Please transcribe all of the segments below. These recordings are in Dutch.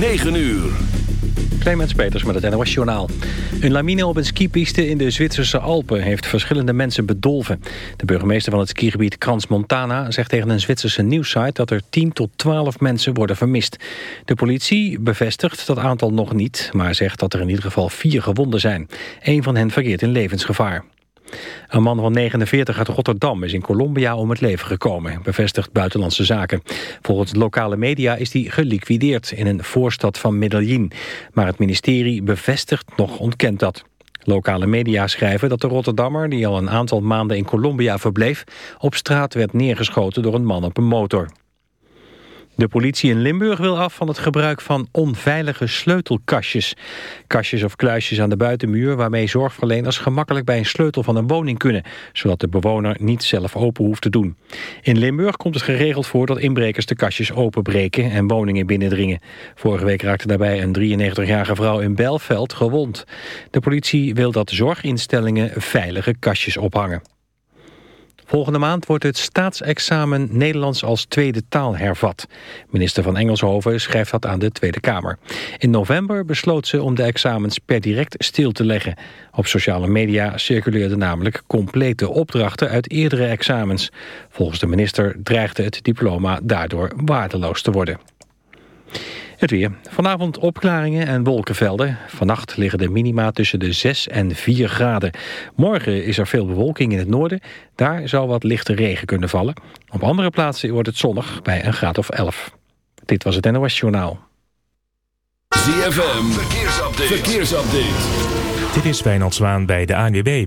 9 uur. Clemens Peters met het NOS Journaal. Een lamine op een skipiste in de Zwitserse Alpen heeft verschillende mensen bedolven. De burgemeester van het skigebied Crans Montana zegt tegen een Zwitserse nieuwssite dat er 10 tot 12 mensen worden vermist. De politie bevestigt dat aantal nog niet, maar zegt dat er in ieder geval vier gewonden zijn. Een van hen verkeert in levensgevaar. Een man van 49 uit Rotterdam is in Colombia om het leven gekomen, bevestigt Buitenlandse Zaken. Volgens lokale media is hij geliquideerd in een voorstad van Medellin. Maar het ministerie bevestigt nog ontkent dat. Lokale media schrijven dat de Rotterdammer, die al een aantal maanden in Colombia verbleef, op straat werd neergeschoten door een man op een motor. De politie in Limburg wil af van het gebruik van onveilige sleutelkastjes. Kastjes of kluisjes aan de buitenmuur waarmee zorgverleners gemakkelijk bij een sleutel van een woning kunnen, zodat de bewoner niet zelf open hoeft te doen. In Limburg komt het geregeld voor dat inbrekers de kastjes openbreken en woningen binnendringen. Vorige week raakte daarbij een 93-jarige vrouw in Belveld gewond. De politie wil dat zorginstellingen veilige kastjes ophangen. Volgende maand wordt het staatsexamen Nederlands als tweede taal hervat. Minister van Engelshoven schrijft dat aan de Tweede Kamer. In november besloot ze om de examens per direct stil te leggen. Op sociale media circuleerden namelijk complete opdrachten uit eerdere examens. Volgens de minister dreigde het diploma daardoor waardeloos te worden. Het weer. Vanavond opklaringen en wolkenvelden. Vannacht liggen de minima tussen de 6 en 4 graden. Morgen is er veel bewolking in het noorden. Daar zou wat lichte regen kunnen vallen. Op andere plaatsen wordt het zonnig bij een graad of 11. Dit was het NOS Journaal. ZFM. Verkeersupdate. Verkeersupdate. Dit is Wijnald Zwaan bij de ANWB.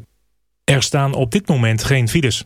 Er staan op dit moment geen files.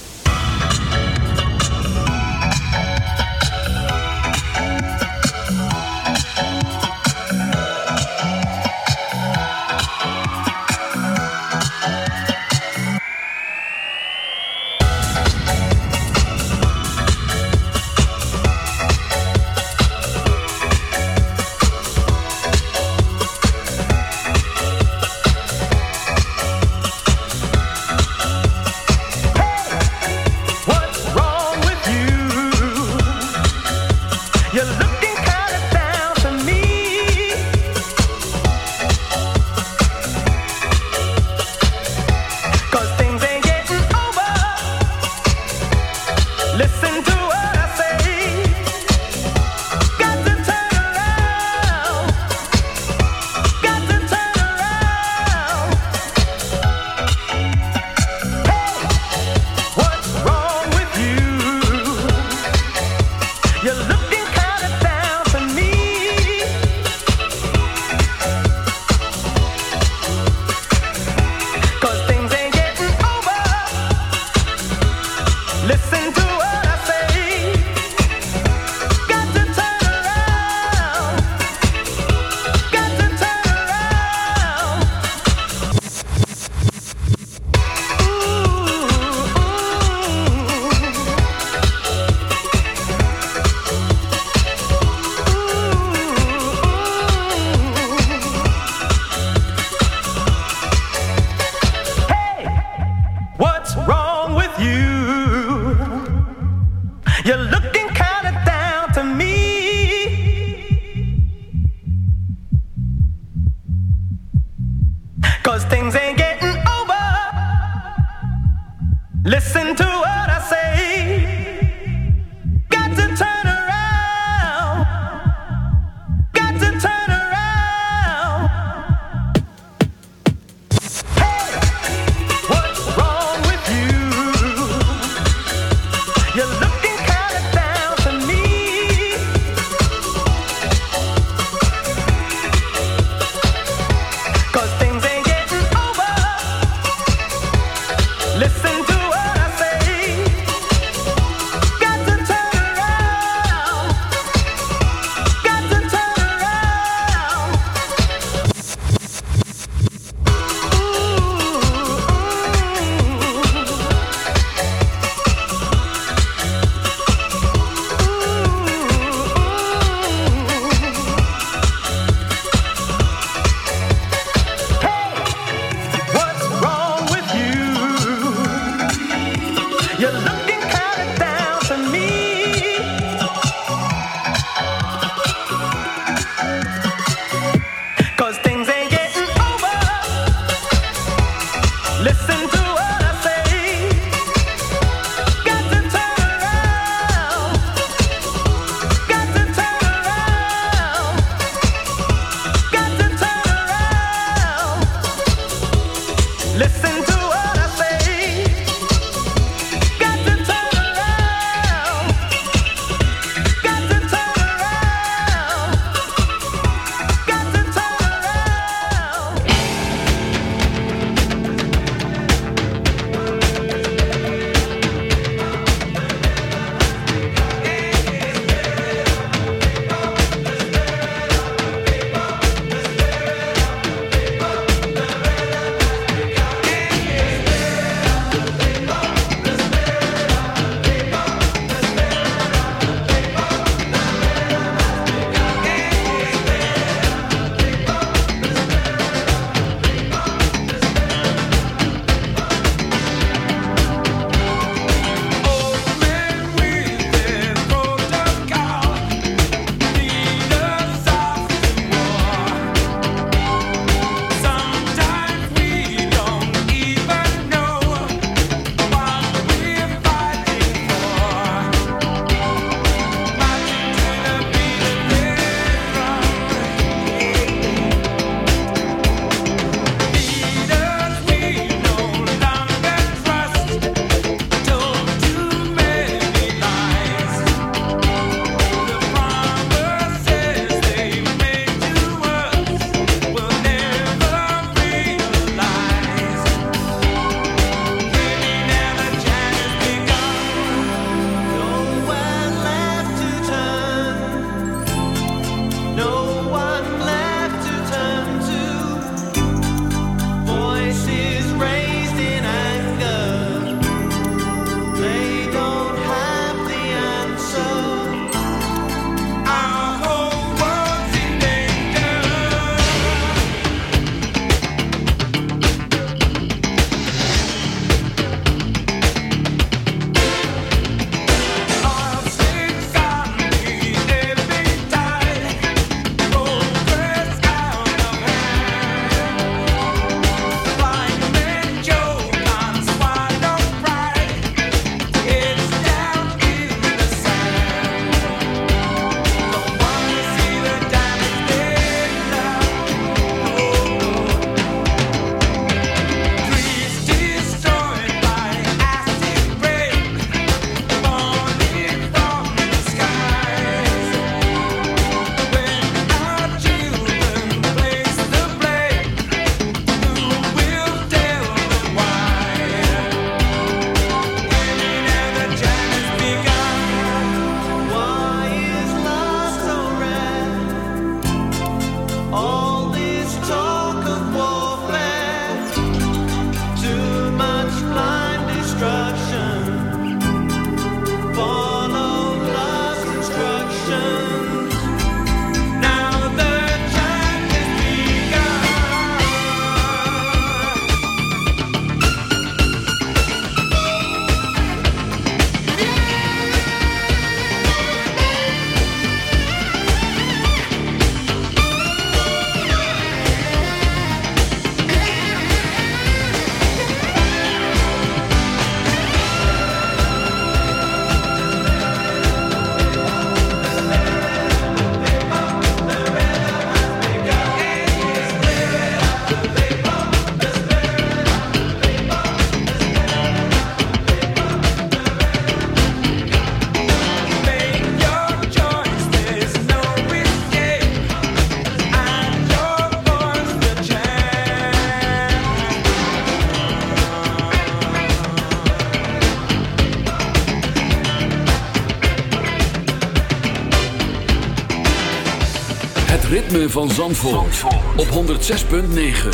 Ritme van Zandvoort, op 106.9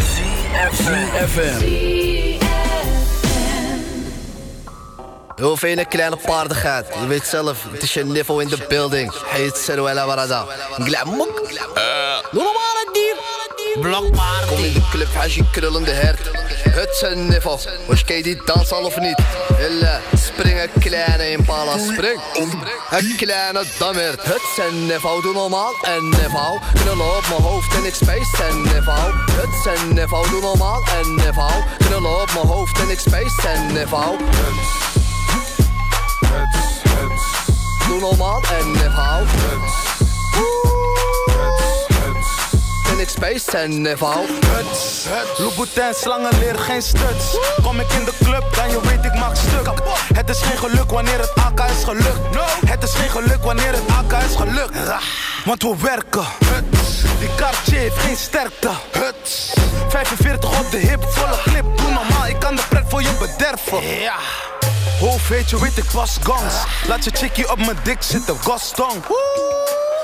CFFM Heel veel kleine paardigheid. Je weet zelf, het is je niveau in de building. Heet Seruela Warada. Glamok. Normale dier. Blokpaard. Kom in de club, is je krullende hert. Het zijn niveau. Was je die dans al of niet? Hille, spring een kleine impala, spring. Een kleine dammert. Het zijn niveau, doe normaal en niveau. Knullen op mijn hoofd en ik space en niveau. Het zijn niveau, doe normaal en niveau. Knullen op mijn hoofd en ik space en niveau. Doe normaal en niveau. En space en niveau. Huts, Louboutin, slangen leer geen stuts. Kom ik in de club, dan je weet ik maak stuk. Het is geen geluk wanneer het AK is gelukt. Het is geen geluk wanneer het AK is gelukt. Want we werken. Die Cartier heeft geen sterkte. 45 op de hip, volle clip. Doe normaal, ik kan de pret voor je bederven. Ja. Hoofd weet je, weet ik pas gans. Laat je chickie op mijn dik zitten, Gaston.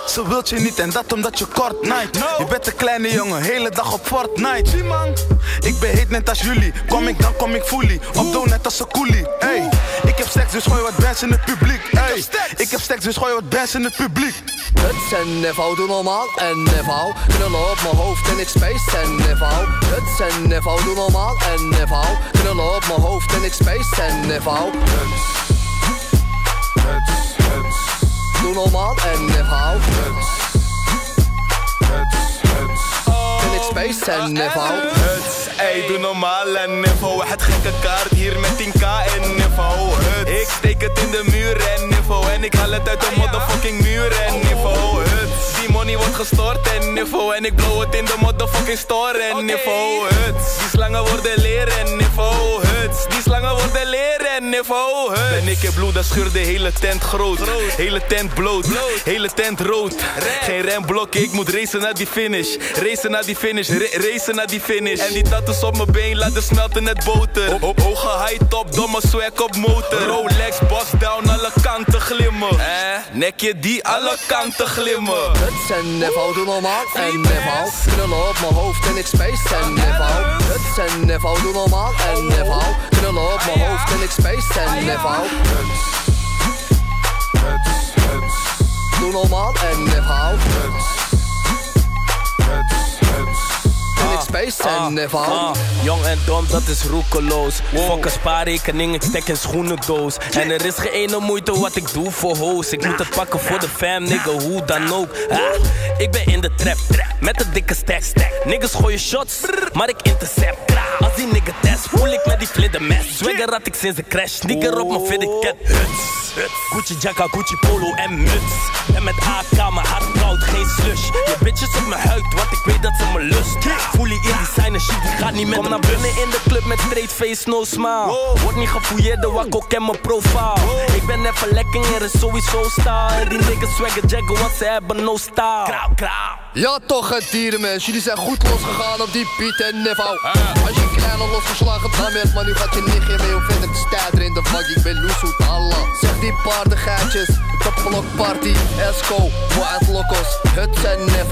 Ze wilt je niet en dat omdat je kort night. Je bent een kleine jongen, hele dag op Fortnite. man, ik ben heet net als jullie. Kom ik dan kom ik fully. Op doe net als een coolie. Hey, ik heb stacks dus gooi wat bands in het publiek. Hey, ik heb stacks dus gooi wat bands in het publiek. Het en niveau, doe normaal en niveau. Knullen op mijn hoofd en ik space en niveau. Het en doe normaal en niveau. Knullen op mijn hoofd en ik space en niveau. Doe normaal en niveau. En ik space en niveau. Huts, ey, doe normaal en niveau. Het gekke kaart hier met 10k en niveau. Huts, ik steek het in de muur en niveau. En ik haal het uit de motherfucking muur en niveau. Huts, die money wordt gestort en niveau. En ik blow het in de motherfucking store en niveau. Huts, die slangen worden leren en. Huts, die slangen worden leren en niveau. Huts. En ik heb bloed, dat scheur de hele tent groot. Hele tent bloot, hele tent rood. Geen remblokken, ik moet racen naar die finish. Racen naar die finish, ra- racen naar die finish. En die tattoos op mijn been laten smelten net boter. Op, op hoge high top, domme swag op motor. Rolex, boss down, alle kanten glimmen. Eh, nekje die alle kanten glimmen. Het en niveau, doe normaal en niveau. Knullen op mijn hoofd en ik space en niveau. Het en niveau, doe normaal en niveau. Knullen op mijn hoofd en ik space en niveau. Doe normaal en niveau. En en niveau. Ah, jong en dom, dat is roekeloos. Fuck een spaarrekening, ik stek in schoenendoos. En er is geen ene moeite wat ik doe voor hoes. Ik moet het pakken voor de fam, nigga, hoe dan ook. Ah, ik ben in de trap, met een dikke stack. Niggas gooien shots, maar ik intercept. Als die nigga test, voel ik met die vlindermes. Swagger had ik sinds de crash, sneaker op mijn fitted cat. Huts, Gucci jacka, Gucci polo en muts. En met AK, mijn hart geen slush. Je bitches op mijn huid, want ik weet dat ze me lust. Voel je in die sign shit, die gaat niet met Kom naar binnen in de club met straight face, no smile. Word niet gefouilleerd, de wakko ken mijn profile. Ik ben even lekker, er is sowieso style. En die niggas swagger jaggen, want ze hebben no style. Krauw, krauw. Ja toch het dierenmens, jullie zijn goed losgegaan op die Piet en niveau Als je kleine losgeslagen dan werd, maar nu gaat je nichtje mee om verder te stijden in de vak Ik ben loesoet, Allah Zeg die paardengeitjes, topblok party, Esco, Wild Locos, het en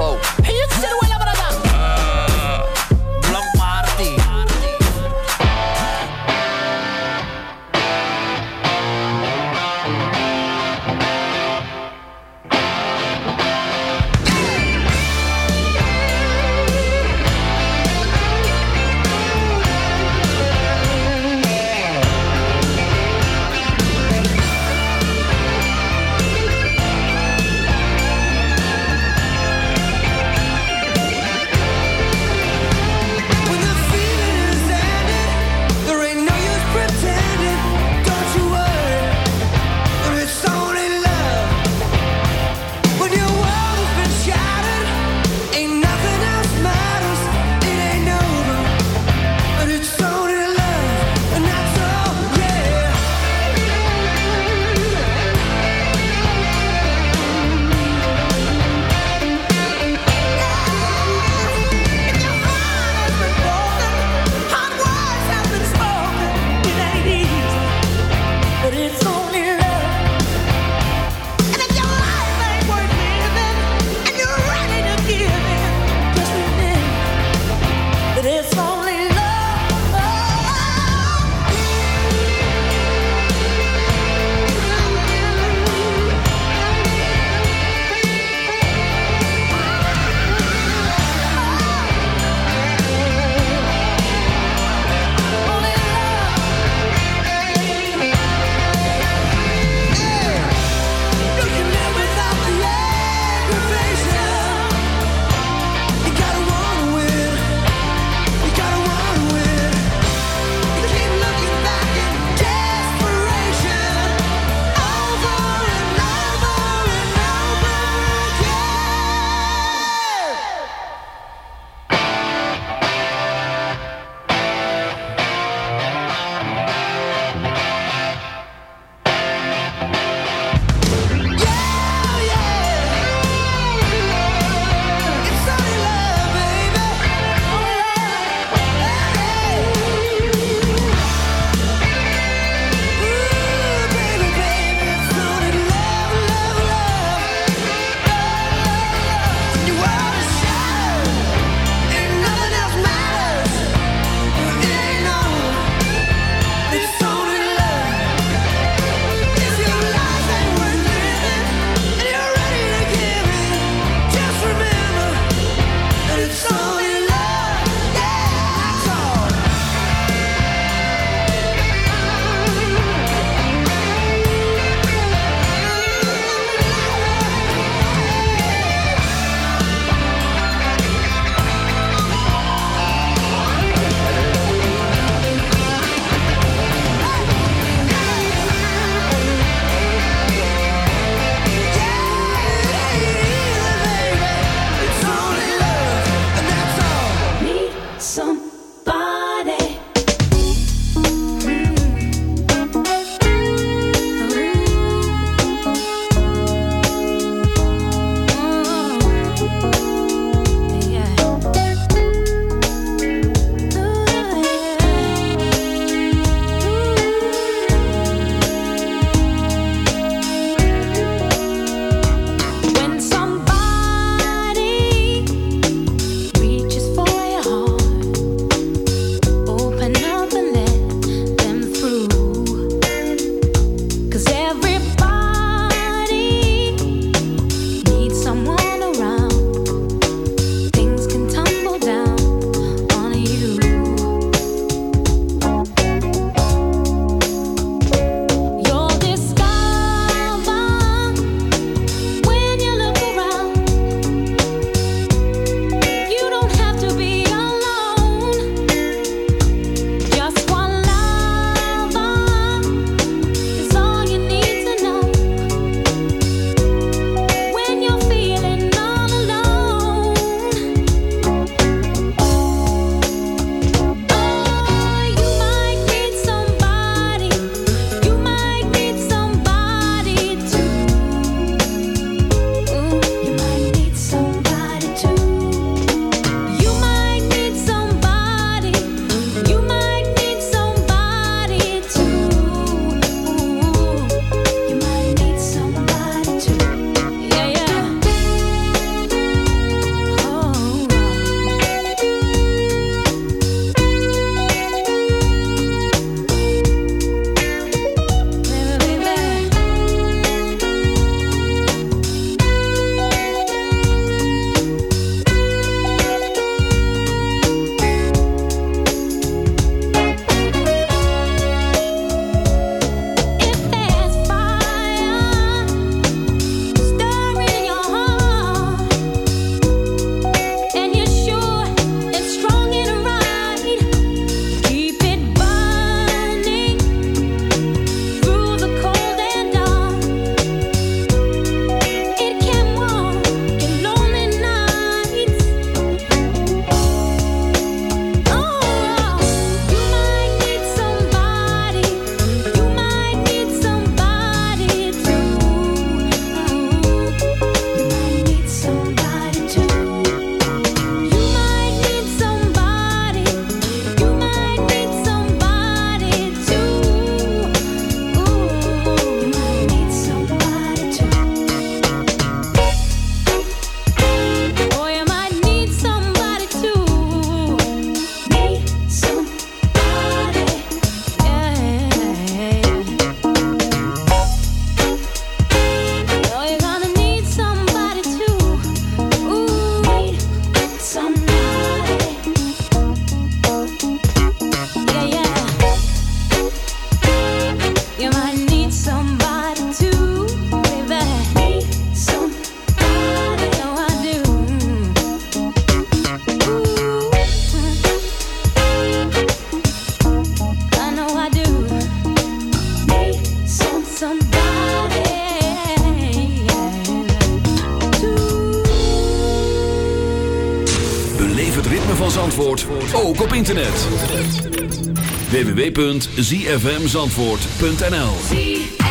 www.ziefmzandvoort.nl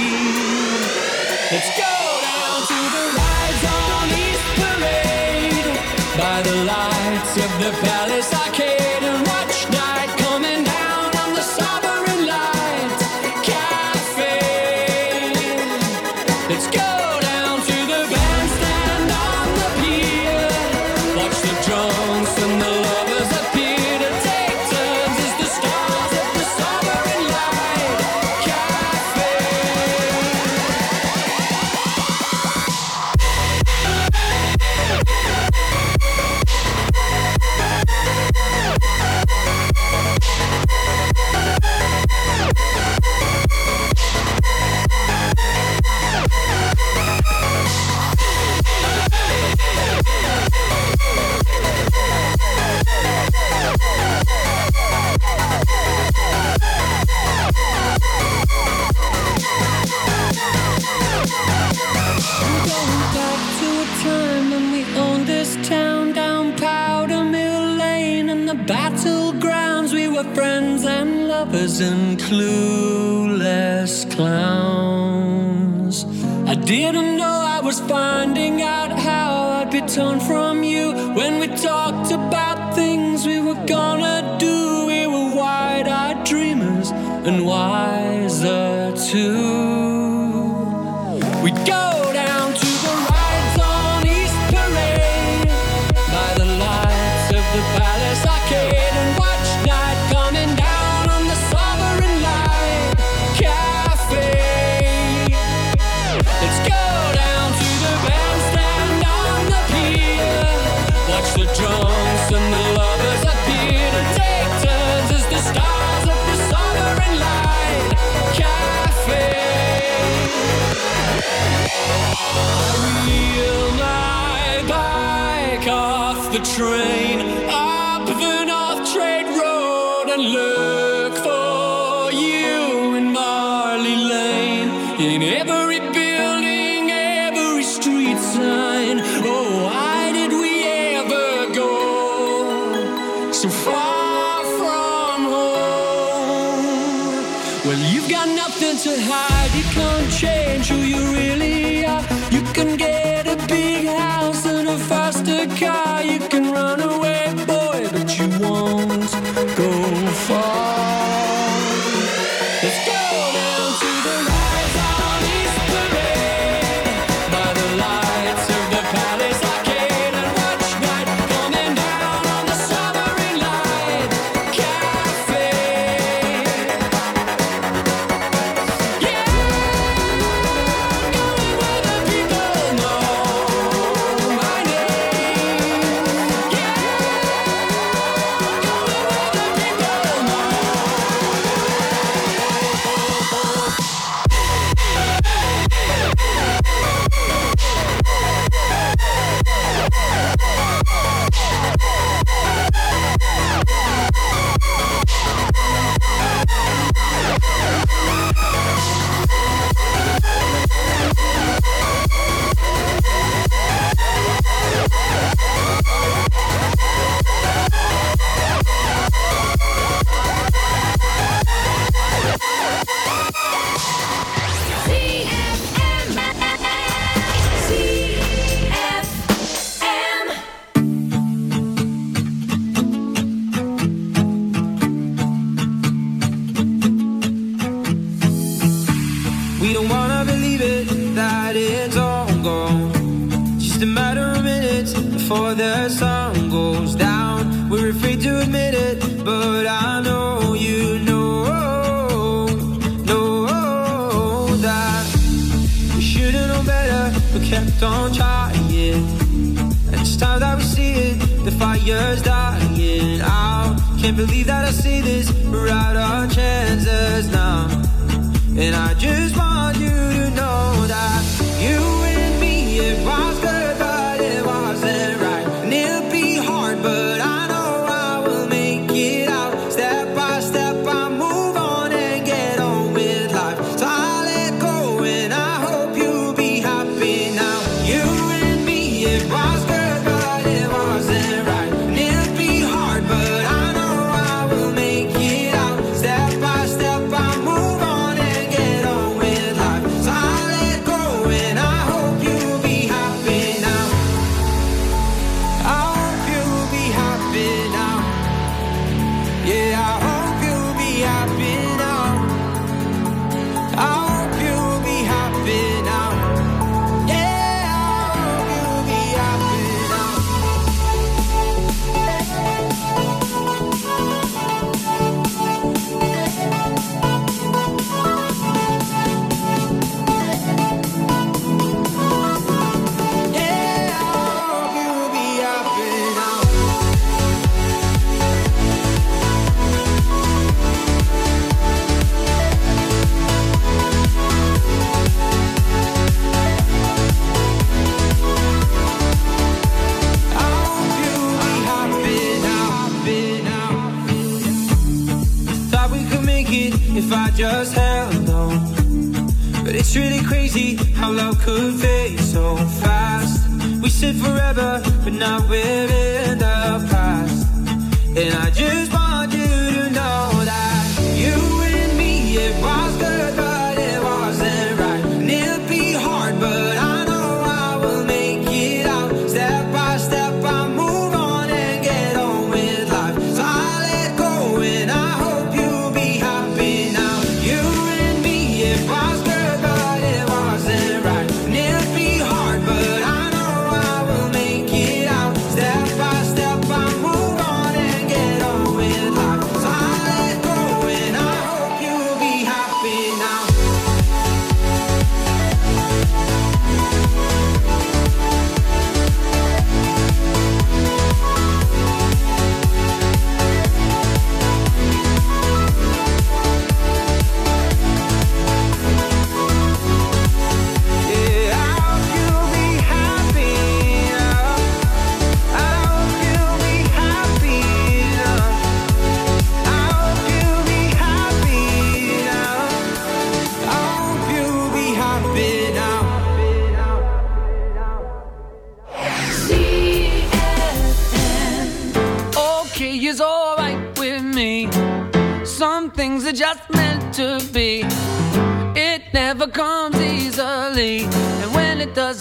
and clueless clowns. I didn't know I was finding out how I'd be torn from.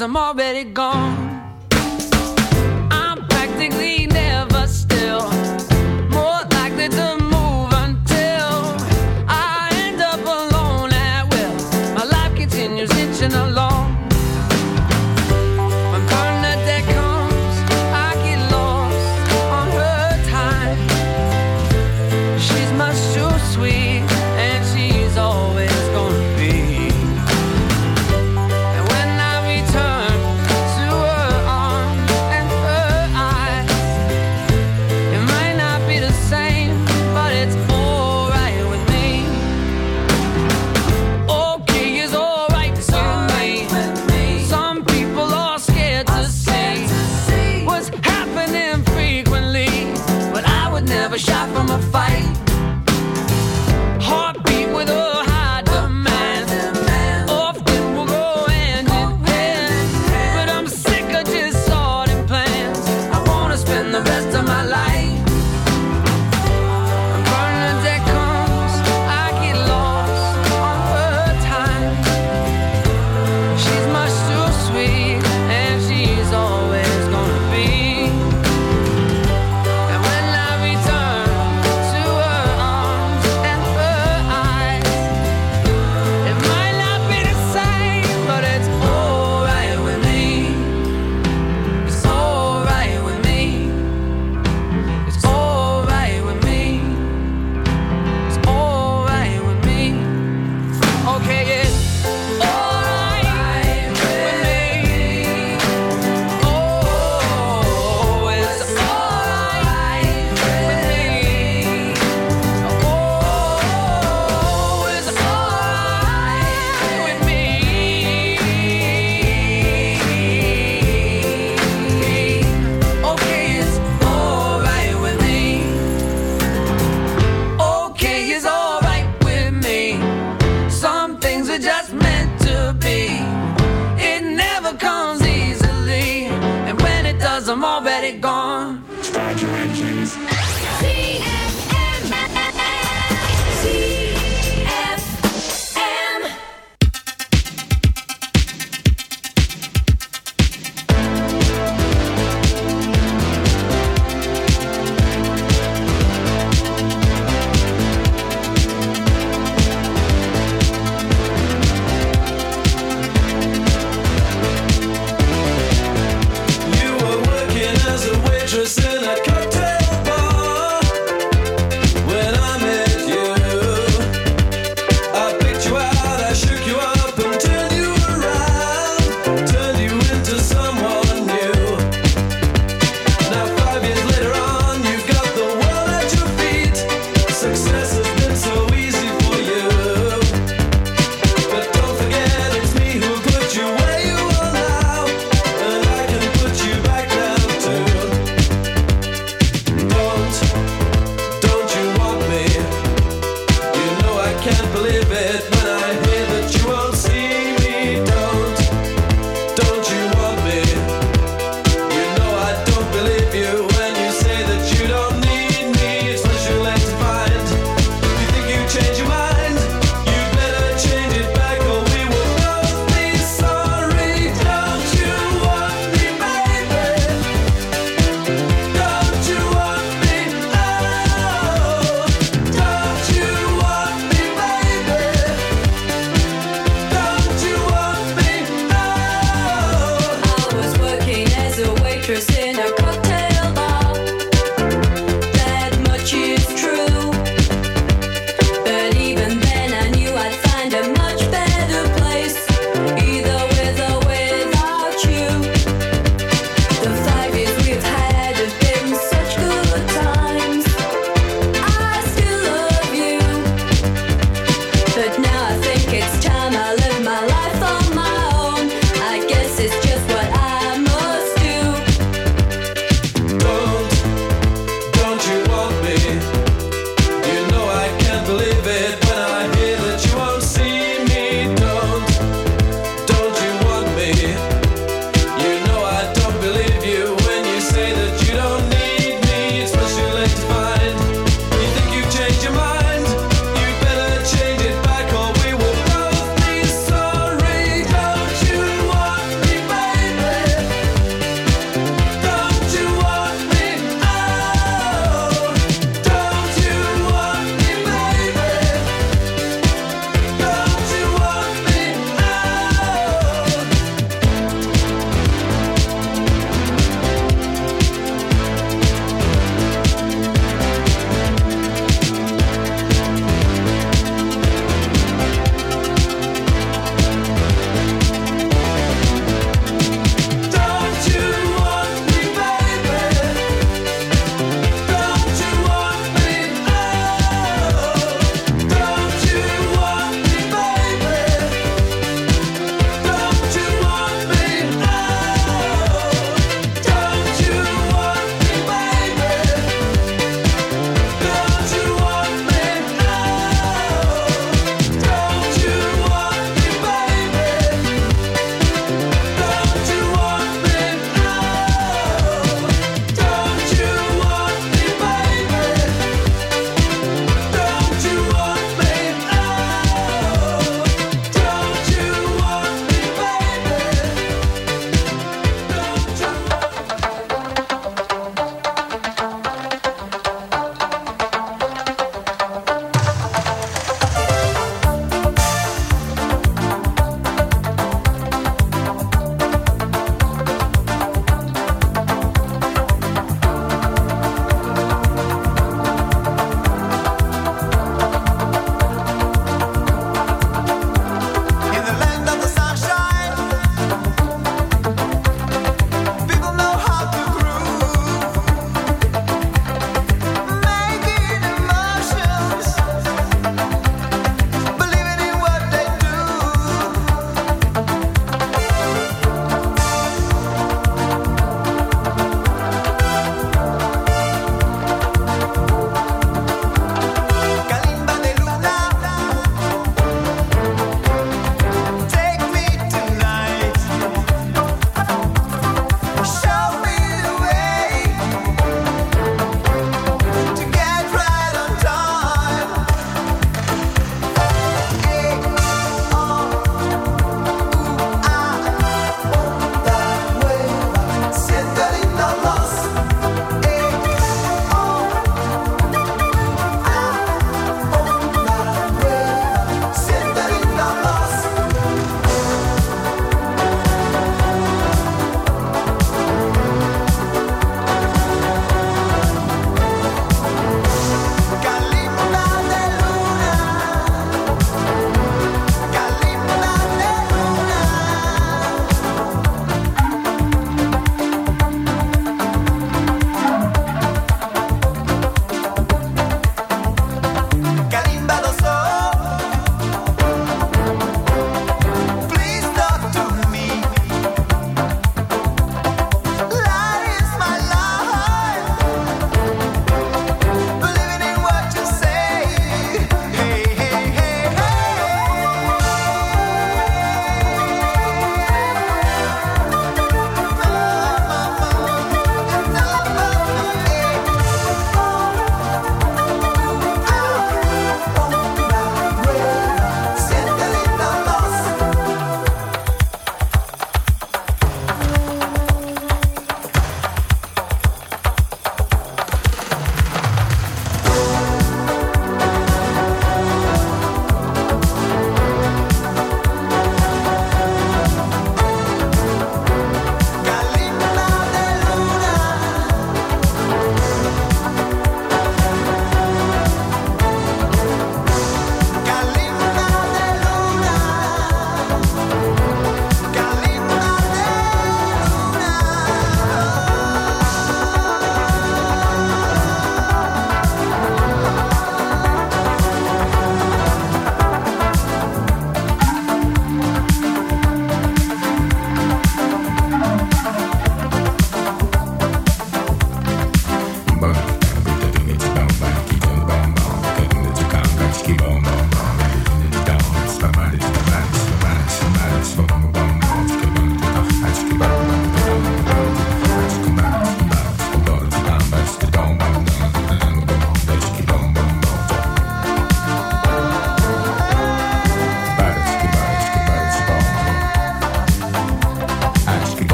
I'm all. of a shot from a fire.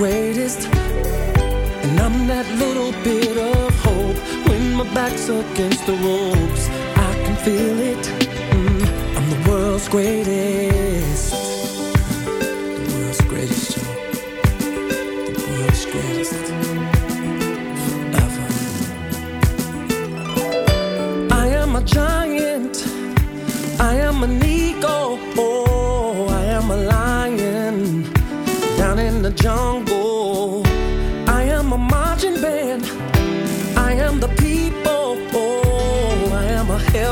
greatest. And I'm that little bit of hope when my back's against the ropes. I can feel it. Mm, I'm the world's greatest. The world's greatest. The world's greatest. Forever. I am a giant. I am an eagle. Oh, I am a lion. Down in the jungle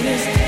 greatest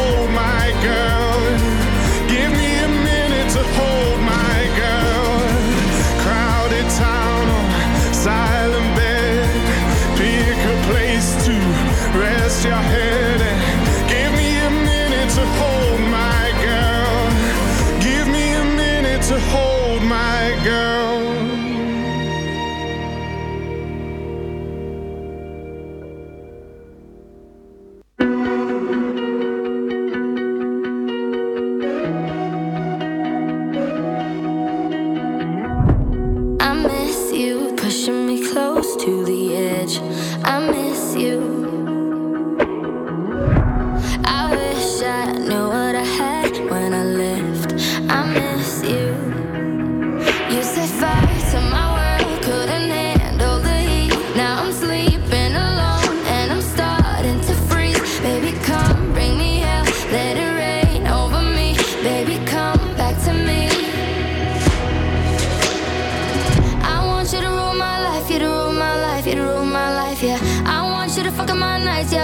the